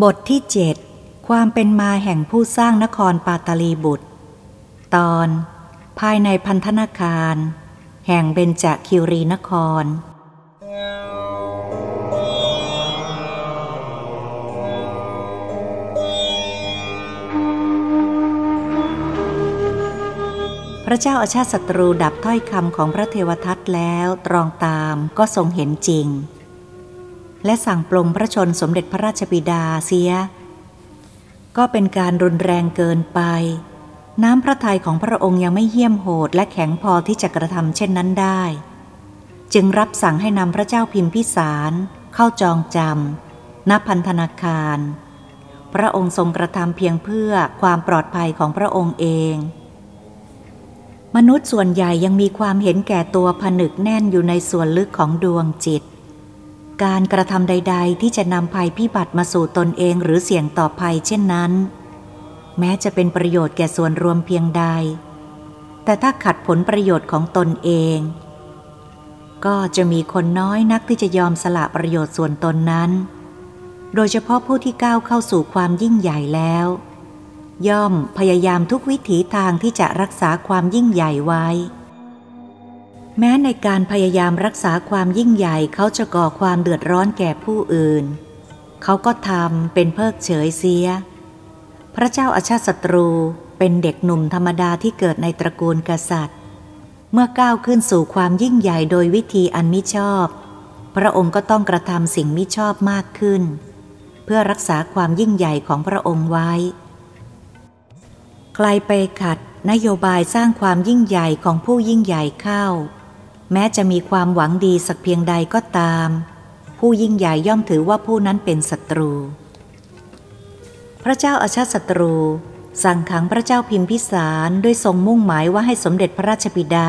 บทที่เจ็ดความเป็นมาแห่งผู้สร้างนครปาตาลีบุตร ตอน ภายในพันธนาคาร แห่งเบญจคิรีนคร พระเจ้าอาชาติศัตรูดับถ้อยคำของพระเทวทัตแล้วตรองตามก็ทรงเห็นจริง และสั่งปลงพระชนสมเด็จพระราชบิดาเสีย ก็เป็นการรุนแรงเกินไป น้ำพระทัยของพระองค์ยังไม่เหี้ยมโหดและแข็งพอที่จะกระทำเช่นนั้นได้ จึงรับสั่งให้นำพระเจ้าพิมพิสารเข้าจองจำณพันธนาคาร พระองค์ทรงกระทำเพียงเพื่อความปลอดภัยของพระองค์เอง มนุษย์ส่วนใหญ่ยังมีความเห็นแก่ตัวผนึกแน่นอยู่ในส่วนลึกของดวงจิต การกระทำใด ๆ ที่จะนำภัยพิบัติมาสู่ตนเองหรือเสี่ยงต่อภัยเช่นนั้น แม้จะเป็นประโยชน์แก่ส่วนรวมเพียงใด แต่ถ้าขัดผลประโยชน์ของตนเอง ก็จะมีคนน้อยนักที่จะยอมสละประโยชน์ส่วนตนนั้น โดยเฉพาะผู้ที่ก้าวเข้าสู่ความยิ่งใหญ่แล้ว ย่อมพยายามทุกวิถีทางที่จะรักษาความยิ่งใหญ่ไว้ แม้ในการพยายามรักษาความยิ่งใหญ่เขาจะก่อความเดือดร้อนแก่ผู้อื่น เขาก็ทำเป็นเพิกเฉยเสีย พระเจ้าอาชาติศัตรูเป็นเด็กหนุ่มธรรมดาที่เกิดในตระกูลกษัตริย์ เมื่อก้าวขึ้นสู่ความยิ่งใหญ่โดยวิธีอันมิชอบ พระองค์ก็ต้องกระทำสิ่งมิชอบมากขึ้น เพื่อรักษาความยิ่งใหญ่ของพระองค์ไว้ ใครไปขัดนโยบายสร้างความยิ่งใหญ่ของผู้ยิ่งใหญ่เข้า แม้จะมีความหวังดีสักเพียงใดก็ตาม ผู้ยิ่งใหญ่ย่อมถือว่าผู้นั้นเป็นศัตรู พระเจ้าอาชาศัตรู สั่งขังพระเจ้าพิมพิสารด้วยทรงมุ่งหมายว่าให้สมเด็จพระราชบิดา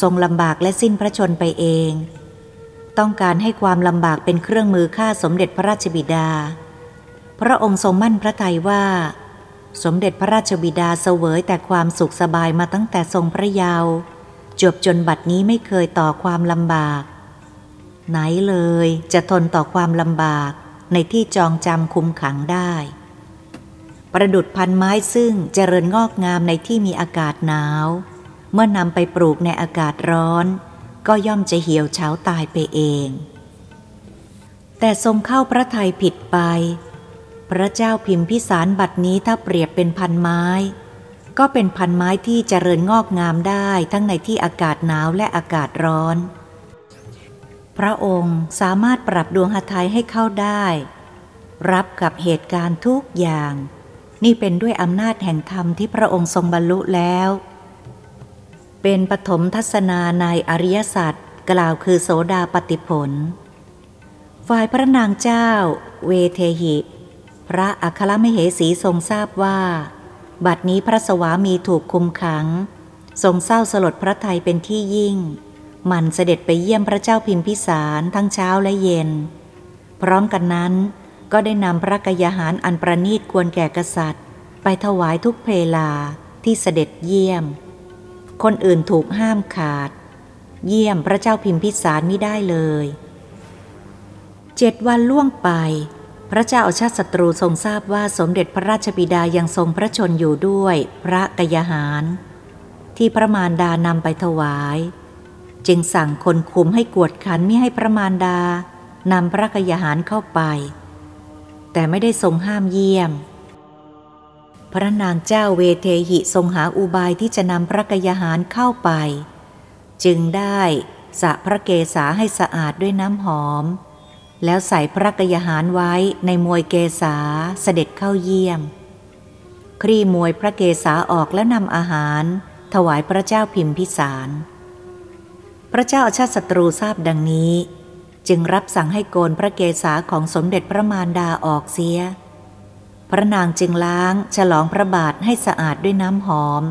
ทรงลำบากและสิ้นพระชนไปเอง ต้องการให้ความลำบากเป็นเครื่องมือฆ่าสมเด็จพระราชบิดา พระองค์ทรงมั่นพระทัยว่า สมเด็จพระราชบิดาเสวยแต่ความสุขสบายมาตั้งแต่ทรงพระเยาว์ จบจนบัดนี้ไม่เคยต่อความลำบาก ไหนเลยจะทนต่อความลำบากในที่จองจำคุมขังได้ ประดุดพันไม้ซึ่งเจริญงอกงามในที่มีอากาศหนาว เมื่อนำไปปลูกในอากาศร้อน ก็ย่อมจะเหี่ยวเฉาตายไปเอง แต่ทรงเข้าพระทัยผิดไป พระเจ้าพิมพิสารบัดนี้ถ้าเปรียบเป็นพันไม้ ก็เป็นพันไม้ที่เจริญงอกงามได้ทั้งในที่อากาศหนาวและอากาศร้อน พระองค์สามารถปรับดวงหทัยให้เข้าได้ รับกับเหตุการณ์ทุกอย่าง นี่เป็นด้วยอำนาจแห่งธรรมที่พระองค์ทรงบรรลุแล้ว เป็นปฐมทัศนาในอริยสัจกล่าวคือโสดาปติผล ฝ่ายพระนางเจ้า เวเทหิ พระอัครมเหสีทรงทราบว่า บัดนี้พระสวามีถูกคุมขัง ทรงเศร้าสลดพระทัยเป็นที่ยิ่ง มันเสด็จไปเยี่ยมพระเจ้าพิมพิสารทั้งเช้าและเย็น พร้อมกันนั้นก็ได้นำพระกยาหารอันประนีตควรแก่กษัตริย์ ไปถวายทุกเพลาที่เสด็จเยี่ยม คนอื่นถูกห้ามขาด เยี่ยมพระเจ้าพิมพิสารไม่ได้เลย เจ็ดวันล่วงไป ระเจ้าอาชาติศัตรูทรงทราบว่าสมเด็จพระราชบิดายังทรงพระชนอยู่ด้วยพระกยาหาร ที่พระมารดานำไปถวาย จึงสั่งคนคุมให้กวดขันไม่ให้พระมารดานำพระกยาหารเข้าไป แต่ไม่ได้ทรงห้ามเยี่ยม พระนางเจ้าเวเทหิทรงหาอุบายที่จะนำพระกยาหารเข้าไป จึงได้สระพระเกศาให้สะอาดด้วยน้ำหอม แล้วใส่พระกยาหารไว้ในมวยเกษาเสด็จเข้าเยี่ยม ครี่มวยพระเกศาออกแล้วนำอาหาร ถวายพระเจ้าพิมพิสาร พระเจ้าอาชาติศัตรูทราบดังนี้ จึงรับสั่งให้โกนพระเกศาของสมเด็จพระมารดาออกเสีย พระนางจึงล้างฉลองพระบาทให้สะอาดด้วยน้ำหอม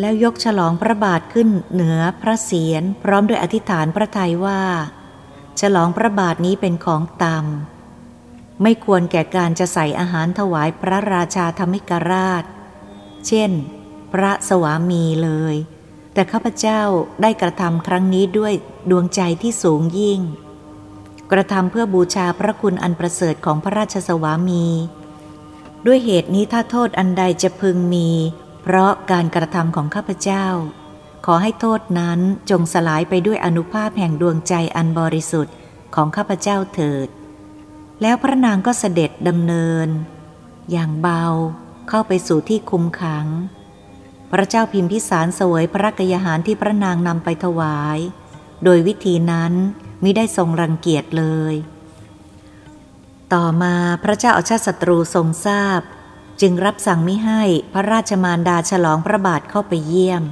แล้วยกฉลองพระบาทขึ้นเหนือพระเศียรพร้อมด้วยอธิษฐานพระทัยว่า ฉลองพระบาทนี้เป็นของตำไม่ควรแก่การจะใส่อาหารถวายพระราชาธรรมิกราช เช่น พระสวามีเลย แต่ข้าพเจ้าได้กระทำครั้งนี้ด้วยดวงใจที่สูงยิ่ง กระทำเพื่อบูชาพระคุณอันประเสริฐของพระราชสวามี ด้วยเหตุนี้ถ้าโทษอันใดจะพึงมี เพราะการกระทำของข้าพเจ้า ขอให้โทษนั้นจงสลายไปด้วยอนุภาพแห่งดวงใจอันบริสุทธิ์ของข้าพเจ้าเถิด แล้วพระนางก็เสด็จดำเนิน อย่างเบาเข้าไปสู่ที่คุมขัง พระเจ้าพิมพิสารเสวยพระกยาหารที่พระนางนำไปถวาย โดยวิธีนั้นมิได้ทรงรังเกียจเลย ต่อมาพระเจ้าอาชาติศัตรูทรงทราบ จึงรับสั่งมิให้พระราชมารดาฉลองพระบาทเข้าไปเยี่ยม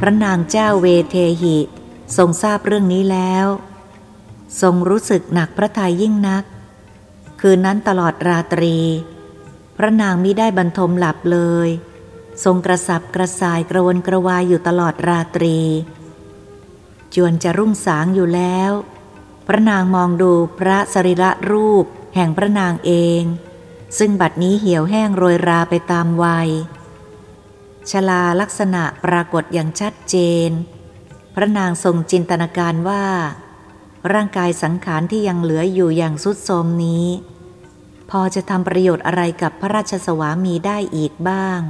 พระนางเจ้าเวเทหิ ทรงทราบเรื่องนี้แล้ว ทรงรู้สึกหนักพระทัยยิ่งนัก คืนนั้นตลอดราตรี พระนางมิได้บรรทมหลับเลย ทรงกระสับกระส่ายกระวนกระวายอยู่ตลอดราตรี จวนจะรุ่งสางอยู่แล้ว พระนางมองดูพระสรีระรูปแห่งพระนางเอง ซึ่งบัดนี้เหี่ยวแห้งโรยราไปตามวัย ชลาลักษณะปรากฏอย่างชัดเจน พระนางทรงจินตนาการว่า ร่างกายสังขารที่ยังเหลืออยู่อย่างสุดโทมนี้ พอจะทำประโยชน์อะไรกับพระราชสวามีได้อีกบ้าง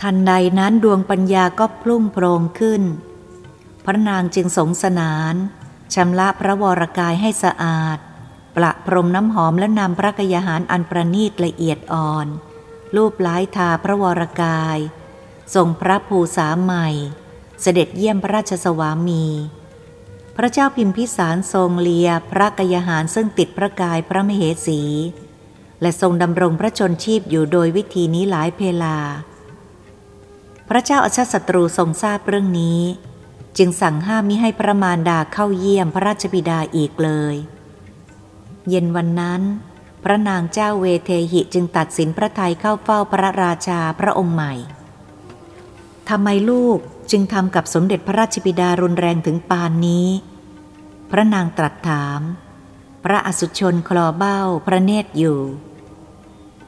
ทันใดนั้นดวงปัญญาก็พลุ่งโพรงขึ้น พระนางจึงสงสนานชำระพระวรกายให้สะอาด ประพรมน้ำหอมและนำพระกยาหารอันประณีตละเอียดอ่อน รูปล้ายทาพระวรกายทรงพระภูษาใหม่ เสด็จเยี่ยมพระราชสวามี พระเจ้าพิมพิสารทรงเลียพระกยหารซึ่งติดพระกายพระมเหสี และทรงดำรงพระชนชีพอยู่โดยวิธีนี้หลายเพลา พระเจ้าอาชาศัตรูทรงทราบเรื่องนี้ จึงสั่งห้ามมิให้พระมารดาเข้าเยี่ยมพระราชบิดาอีกเลย เย็นวันนั้น พระนางเจ้าเวเทหิจึงตัดสินพระทัยเข้าเฝ้าพระราชาพระองค์ใหม่ทำไมลูกจึงทำกับสมเด็จพระราชบิดารุนแรงถึงปานนี้ พระนางตรัสถาม พระอสุชนคลอเบ้าพระเนตรอยู่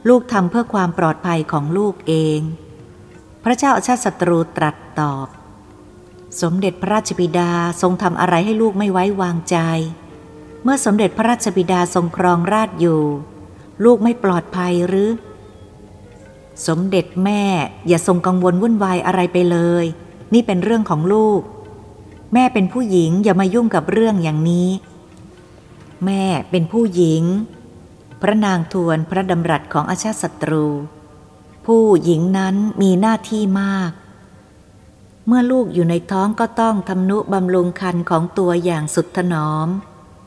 ลูกทำเพื่อความปลอดภัยของลูกเอง พระเจ้าอาชาติศัตรูตรัสตอบ สมเด็จพระราชบิดาทรงทำอะไรให้ลูกไม่ไว้วางใจ เมื่อสมเด็จพระราชบิดาทรงครองราชอยู่ ลูกไม่ปลอดภัยหรือ สมเด็จแม่อย่าทรงกังวลวุ่นวายอะไรไปเลย นี่เป็นเรื่องของลูก แม่เป็นผู้หญิงอย่ามายุ่งกับเรื่องอย่างนี้ แม่เป็นผู้หญิง พระนางทวนพระดำรัสของอาชาศัตรู ผู้หญิงนั้นมีหน้าที่มากเมื่อลูกอยู่ในท้องก็ต้องทำนุบำรุงคันของตัวอย่างสุดถนอม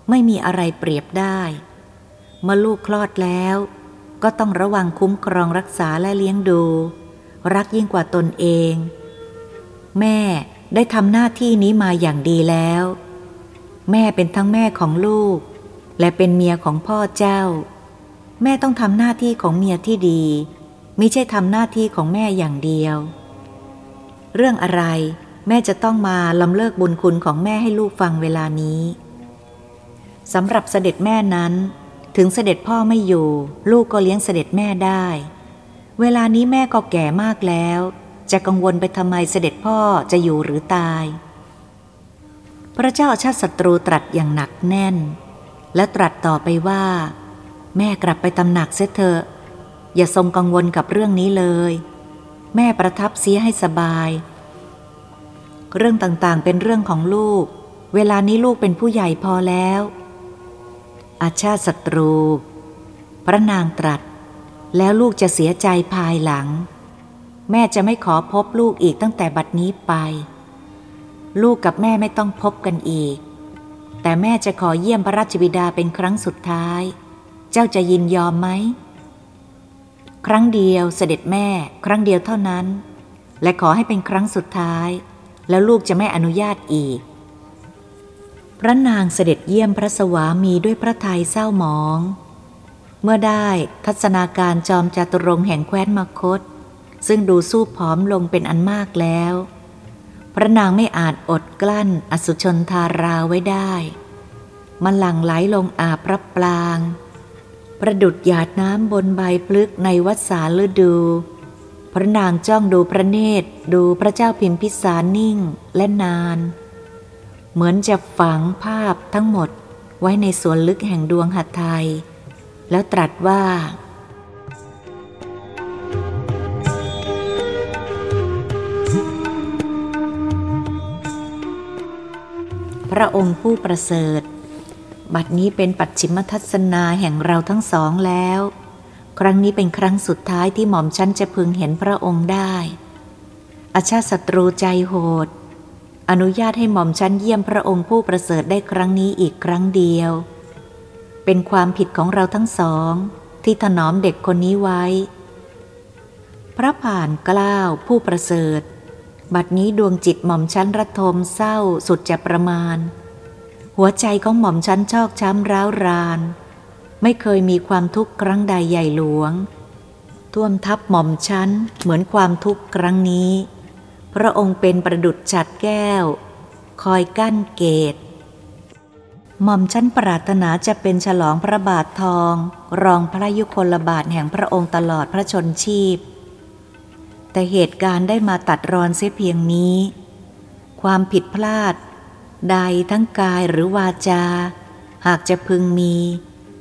ไม่มีอะไรเปรียบได้ เมื่อลูกคลอดแล้ว ก็ต้องระวังคุ้มครองรักษาและเลี้ยงดู รักยิ่งกว่าตนเอง แม่ได้ทำหน้าที่นี้มาอย่างดีแล้ว แม่เป็นทั้งแม่ของลูก และเป็นเมียของพ่อเจ้า แม่ต้องทำหน้าที่ของเมียที่ดีไมิใช่ทำหน้าที่ของแม่อย่างเดียว เรื่องอะไรแม่จะต้องมาลำเลิกบุญคุณของแม่ให้ลูกฟังเวลานี้ สำหรับเสด็จแม่นั้น ถึงเสด็จพ่อไม่อยู่ ลูกก็เลี้ยงเสด็จแม่ได้ เวลานี้แม่ก็แก่มากแล้ว จะกังวลไปทำไมเสด็จพ่อจะอยู่หรือตาย พระเจ้าชาติศัตรูตรัสอย่างหนักแน่น และตรัสต่อไปว่า แม่กลับไปตำหนักเสียเถอะอย่าทรงกังวลกับเรื่องนี้เลย แม่ประทับเสียให้สบาย เรื่องต่างๆเป็นเรื่องของลูก เวลานี้ลูกเป็นผู้ใหญ่พอแล้ว อาชาติศัตรู พระนางตรัส แล้วลูกจะเสียใจภายหลัง แม่จะไม่ขอพบลูกอีกตั้งแต่บัดนี้ไป ลูกกับแม่ไม่ต้องพบกันอีก แต่แม่จะขอเยี่ยมพระราชบิดาเป็นครั้งสุดท้าย เจ้าจะยินยอมไหม ครั้งเดียวเสด็จแม่ ครั้งเดียวเท่านั้น และขอให้เป็นครั้งสุดท้าย แล้วลูกจะไม่อนุญาตอีก พระนางเสด็จเยี่ยมพระสวามีด้วยพระทัยเศร้าหมอง เมื่อได้ทัศนาการจอมจตุรงแห่งแคว้นมคต ซึ่งดูสู้ผอมลงเป็นอันมากแล้ว พระนางไม่อาจอดกลั้นอสุชนทาราไว้ได้ มันหลั่งไหลลงอาพระปลาง ประดุดหยาดน้ำบนใบพลึกในวัดสาฤดู พระนางจ้องดูพระเนตรดูพระเจ้าพิมพิสารนิ่งและนาน เหมือนจะฝังภาพทั้งหมดไว้ในส่วนลึกแห่งดวงหัตถยแล้วตรัสว่า พระองค์ผู้ประเสริฐ บัดนี้เป็นปัจฉิมทัศนาแห่งเราทั้งสองแล้ว ครั้งนี้เป็นครั้งสุดท้ายที่หม่อมฉันจะพึงเห็นพระองค์ได้อาชาศัตรูใจโหด อนุญาตให้หม่อมฉันเยี่ยมพระองค์ผู้ประเสริฐได้ครั้งนี้อีกครั้งเดียว เป็นความผิดของเราทั้งสอง ที่ถนอมเด็กคนนี้ไว้ พระผ่านกล้าวผู้ประเสริฐ บัดนี้ดวงจิตหม่อมชั้นระทมเศร้าสุดจะประมาณ หัวใจของหม่อมชั้นชอกช้ำร้าวราน ไม่เคยมีความทุกข์ครั้งใดใหญ่หลวง ท่วมทับหม่อมชั้นเหมือนความทุกข์ครั้งนี้ พระองค์เป็นประดุจฉัดแก้ว คอยกั้นเกต หม่อมชั้นปรารถนาจะเป็นฉลองพระบาททอง รองพระยุคลบาทแห่งพระองค์ตลอดพระชนชีพ แต่เหตุการณ์ได้มาตัดรอนเสียเพียงนี้ ความผิดพลาด ใดทั้งกายหรือวาจา หากจะพึงมี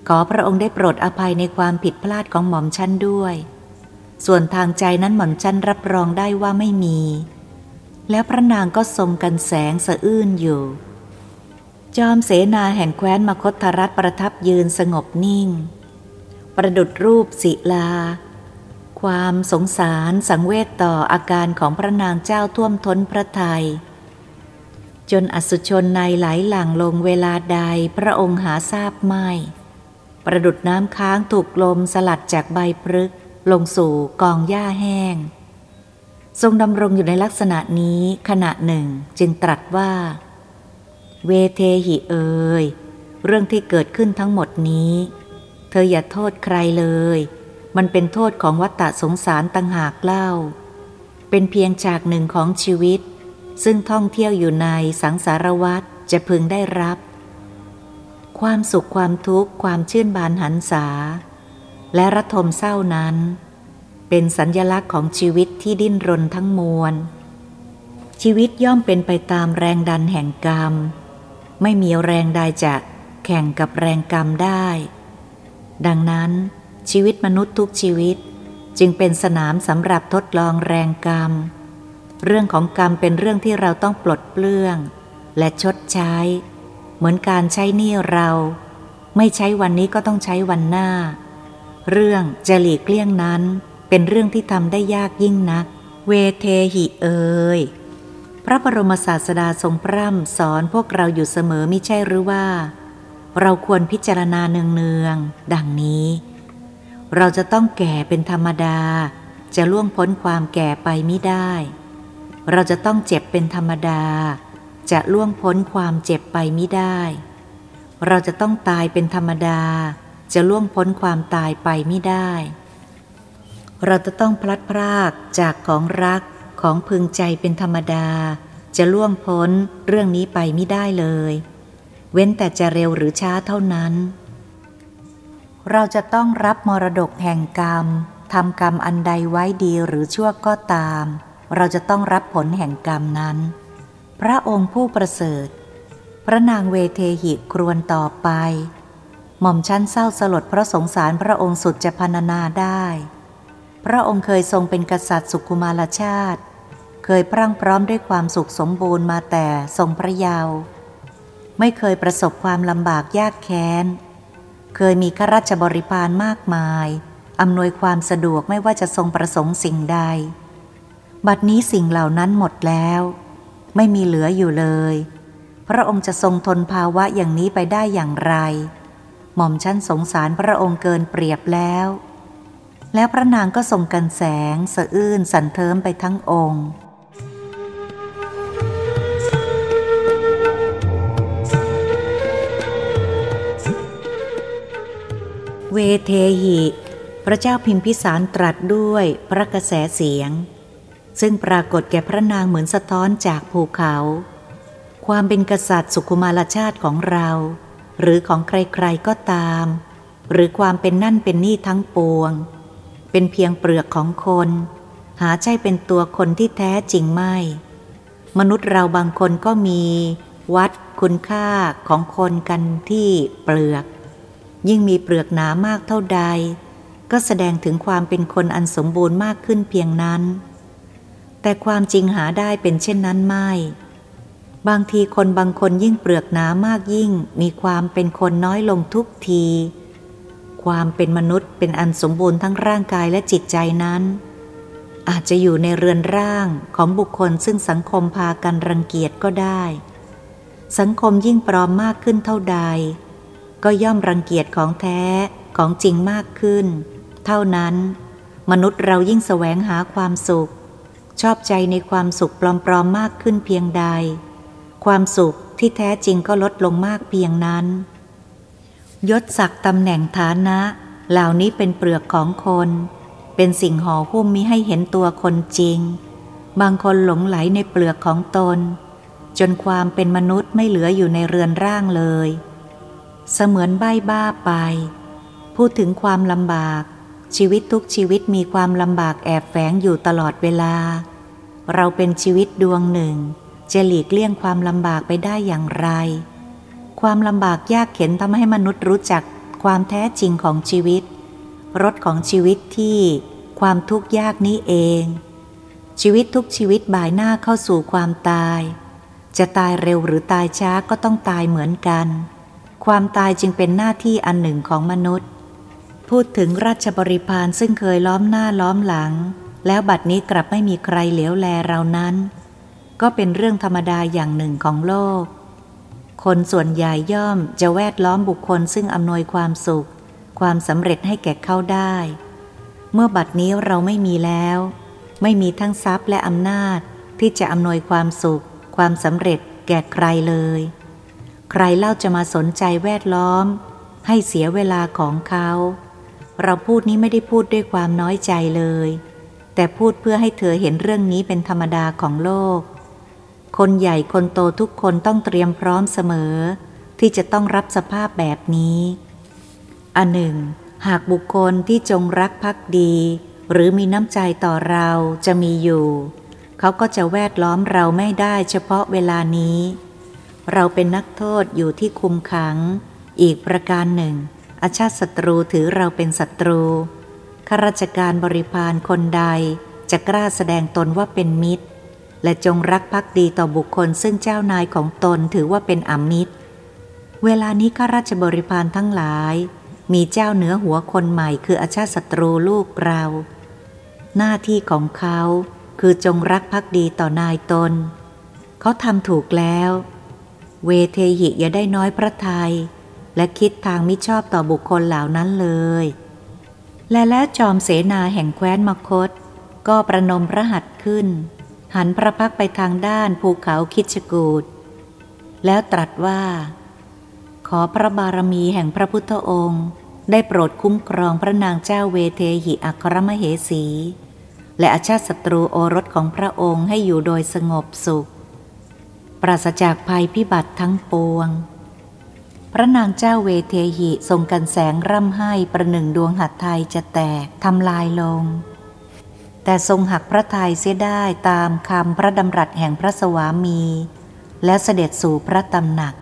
ขอพระองค์ได้โปรดอภัยในความผิดพลาดของหม่อมชั้นด้วย ส่วนทางใจนั้นหม่อมชั้นรับรองได้ว่าไม่มี แล้วพระนางก็ทรงกันแสงสะอื้นอยู่ จอมเสนาแห่งแคว้นมคธรัฐประทับยืนสงบนิ่ง ประดุดรูปศิลา ความสงสารสังเวชต่ออาการของพระนางเจ้าท่วมท้นพระทยัยจนอสุชนในไหลหลั่งลงเวลาใดพระองค์หาทราบไม่ ประดุดน้ำค้างถูกลมสลัดจากใบพฤกลงสู่กองหญ้าแห้ง ทรงดำรงอยู่ในลักษณะนี้ขณะหนึ่งจึงตรัสว่า เวเทหิเอยเรื่องที่เกิดขึ้นทั้งหมดนี้ เธออย่าโทษใครเลย มันเป็นโทษของวัฏฏะสงสารต่างหากเล่า เป็นเพียงฉากหนึ่งของชีวิต ซึ่งท่องเที่ยวอยู่ในสังสารวัฏจะพึงได้รับ ความสุขความทุกข์ความชื่นบานหันษา และระทมเศร้านั้น เป็นสัญญลักษณ์ของชีวิตที่ดิ้นรนทั้งมวล ชีวิตย่อมเป็นไปตามแรงดันแห่งกรรม ไม่มีแรงใดจะแข่งกับแรงกรรมได้ ดังนั้นชีวิตมนุษย์ทุกชีวิตจึงเป็นสนามสำหรับทดลองแรงกรรม เรื่องของกรรมเป็นเรื่องที่เราต้องปลดเปลื้อง และชดใช้ เหมือนการใช้หนี้เรา ไม่ใช้วันนี้ก็ต้องใช้วันหน้า เรื่องจะหลีกเลี่ยงนั้น เป็นเรื่องที่ทำได้ยากยิ่งนัก เวเทหิเอยพระบรมศาสดาทรงพร่ำสอนพวกเราอยู่เสมอมิใช่หรือว่า เราควรพิจารณาเนืองๆดังนี้ เราจะต้องแก่เป็นธรรมดา จะล่วงพ้นความแก่ไปไม่ได้ เราจะต้องเจ็บเป็นธรรมดา จะล่วงพ้นความเจ็บไปไม่ได้ เราจะต้องตายเป็นธรรมดา จะล่วงพ้นความตายไปไม่ได้ เราจะต้องพลัดพรากจากของรักของพึงใจเป็นธรรมดา จะล่วงพ้นเรื่องนี้ไปไม่ได้เลย เว้นแต่จะเร็วหรือช้าเท่านั้น เราจะต้องรับมรดกแห่งกรรมทำกรรมอันใดไว้ดีหรือชั่วก็ตาม เราจะต้องรับผลแห่งกรรมนั้น พระองค์ผู้ประเสริฐ พระนางเวเทหิครวนต่อไป หม่อมชั้นเศร้าสลดเพราะสงสารพระองค์สุดจะพรรณนาได้ พระองค์เคยทรงเป็นกษัตริย์สุขุมารชาติ เคยพรั่งพร้อมด้วยความสุขสมบูรณ์มาแต่ทรงพระเยาว์ไม่เคยประสบความลำบากยากแค้น เคยมีข้าราชบริพารมากมายอำนวยความสะดวกไม่ว่าจะทรงประสงค์สิ่งใด บัดนี้สิ่งเหล่านั้นหมดแล้ว ไม่มีเหลืออยู่เลย พระองค์จะทรงทนภาวะอย่างนี้ไปได้อย่างไร หม่อมชั้นสงสารพระองค์เกินเปรียบแล้ว แล้วพระนางก็ทรงกันแสงสะอื้นสันเทิมไปทั้งองค์ เวเทหิ พระเจ้าพิมพิสารตรัสด้วยพระกระแสเสียง ซึ่งปรากฏแก่พระนางเหมือนสะท้อนจากภูเขา ความเป็นกษัตริย์สุขุมารชาติของเรา หรือของใครๆก็ตามหรือความเป็นนั่นเป็นนี่ทั้งปวง เป็นเพียงเปลือกของคน หาใช่เป็นตัวคนที่แท้จริงไม่ มนุษย์เราบางคนก็มีวัดคุณค่าของคนกันที่เปลือก ยิ่งมีเปลือกหนามากเท่าใด ก็แสดงถึงความเป็นคนอันสมบูรณ์มากขึ้นเพียงนั้น แต่ความจริงหาได้เป็นเช่นนั้นไม่ บางทีคนบางคนยิ่งเปลือกหนามากยิ่งมีความเป็นคนน้อยลงทุกที ความเป็นมนุษย์เป็นอันสมบูรณ์ทั้งร่างกายและจิตใจนั้น อาจจะอยู่ในเรือนร่างของบุคคลซึ่งสังคมพากันรังเกียจก็ได้ สังคมยิ่งปลอมมากขึ้นเท่าใด ก็ย่อมรังเกียจของแท้ของจริงมากขึ้น เท่านั้น มนุษย์เรายิ่งแสวงหาความสุข ชอบใจในความสุขปลอมๆมากขึ้นเพียงใด ความสุขที่แท้จริงก็ลดลงมากเพียงนั้น ยศศักดิ์ตำแหน่งฐานะ เหล่านี้เป็นเปลือกของคน เป็นสิ่งห่อหุ้มมิให้เห็นตัวคนจริง บางคนหลงไหลในเปลือกของตน จนความเป็นมนุษย์ไม่เหลืออยู่ในเรือนร่างเลย เสมือนใบ้บ้าไป พูดถึงความลำบาก ชีวิตทุกชีวิตมีความลำบากแอบแฝงอยู่ตลอดเวลา เราเป็นชีวิตดวงหนึ่ง จะหลีกเลี่ยงความลำบากไปได้อย่างไร ความลำบากยากเข็นทำให้มนุษย์รู้จักความแท้จริงของชีวิตรถของชีวิตที่ความทุกข์ยากนี้เอง ชีวิตทุกชีวิตบ่ายหน้าเข้าสู่ความตาย จะตายเร็วหรือตายช้าก็ต้องตายเหมือนกัน ความตายจึงเป็นหน้าที่อันหนึ่งของมนุษย์ พูดถึงราชบริพารซึ่งเคยล้อมหน้าล้อมหลัง แล้วบัดนี้กลับไม่มีใครเหลียวแลเรานั้น ก็เป็นเรื่องธรรมดาอย่างหนึ่งของโลก คนส่วนใหญ่ย่อมจะแวดล้อมบุคคลซึ่งอำนวยความสุข ความสำเร็จให้แก่เขาได้ เมื่อบัดนี้เราไม่มีแล้ว ไม่มีทั้งทรัพย์และอำนาจที่จะอำนวยความสุข ความสำเร็จแก่ใครเลย ใครเล่าจะมาสนใจแวดล้อม ให้เสียเวลาของเขา เราพูดนี้ไม่ได้พูดด้วยความน้อยใจเลย แต่พูดเพื่อให้เธอเห็นเรื่องนี้เป็นธรรมดาของโลก คนใหญ่คนโตทุกคนต้องเตรียมพร้อมเสมอ ที่จะต้องรับสภาพแบบนี้ อันหนึ่ง หากบุคคลที่จงรักภักดี หรือมีน้ำใจต่อเราจะมีอยู่ เขาก็จะแวดล้อมเราไม่ได้เฉพาะเวลานี้ เราเป็นนักโทษอยู่ที่คุมขัง อีกประการหนึ่ง อาชาติศัตรูถือเราเป็นศัตรูข้าราชการบริพารคนใดจะกล้าแสดงตนว่าเป็นมิตร และจงรักภักดีต่อบุคคลซึ่งเจ้านายของตนถือว่าเป็นอมิตร เวลานี้ข้าราชบริพารทั้งหลาย มีเจ้าเหนือหัวคนใหม่คืออาชาติศัตรูลูกเรา หน้าที่ของเขาคือจงรักภักดีต่อนายตน เขาทำถูกแล้ว เวเทหิอย่าได้น้อยพระทยัยและคิดทางมิชอบต่อบุคคลเหล่านั้นเลย และแล้วจอมเสนาแห่งแคว้นมคต ก็ประนมพระหัตขึ้น หันพระพักไปทางด้านภูเขาคิชกูดแล้วตรัสว่า ขอพระบารมีแห่งพระพุทธองค์ ได้โปรดคุ้มครองพระนางเจ้าเวเทหิอัครมเหสี และอาชาติศัตรูโอรสของพระองค์ให้อยู่โดยสงบสุข ปราศจากภัยพิบัติทั้งปวง พระนางเจ้าเวเทหิทรงกันแสงร่ำไห้ประหนึ่งดวงหัตถไทยจะแตกทำลายลง แต่ทรงหักพระทัยเสียได้ตามคำพระดำรัสแห่งพระสวามี และเสด็จสู่พระตำหนัก